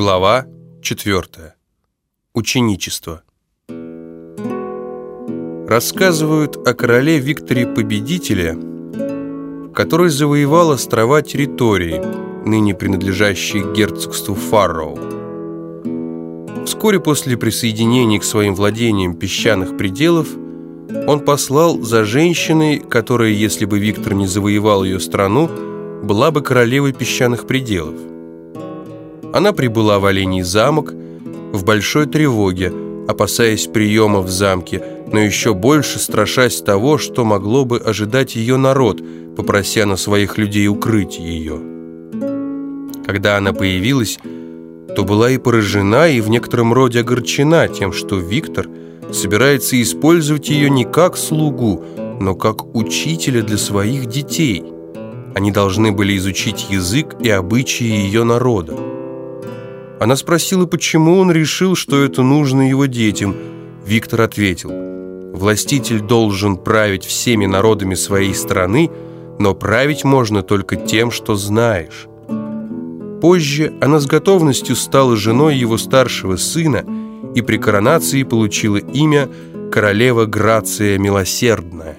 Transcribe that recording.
Глава 4. Ученичество. Рассказывают о короле Викторе Победителе, который завоевал острова территории, ныне принадлежащие герцогству Фарроу. Вскоре после присоединения к своим владениям песчаных пределов он послал за женщиной, которая, если бы Виктор не завоевал ее страну, была бы королевой песчаных пределов. Она прибыла в Олений замок в большой тревоге, опасаясь приема в замке, но еще больше страшась того, что могло бы ожидать ее народ, попрося на своих людей укрыть ее. Когда она появилась, то была и поражена, и в некотором роде огорчена тем, что Виктор собирается использовать ее не как слугу, но как учителя для своих детей. Они должны были изучить язык и обычаи ее народа. Она спросила, почему он решил, что это нужно его детям. Виктор ответил, «Властитель должен править всеми народами своей страны, но править можно только тем, что знаешь». Позже она с готовностью стала женой его старшего сына и при коронации получила имя «Королева Грация Милосердная».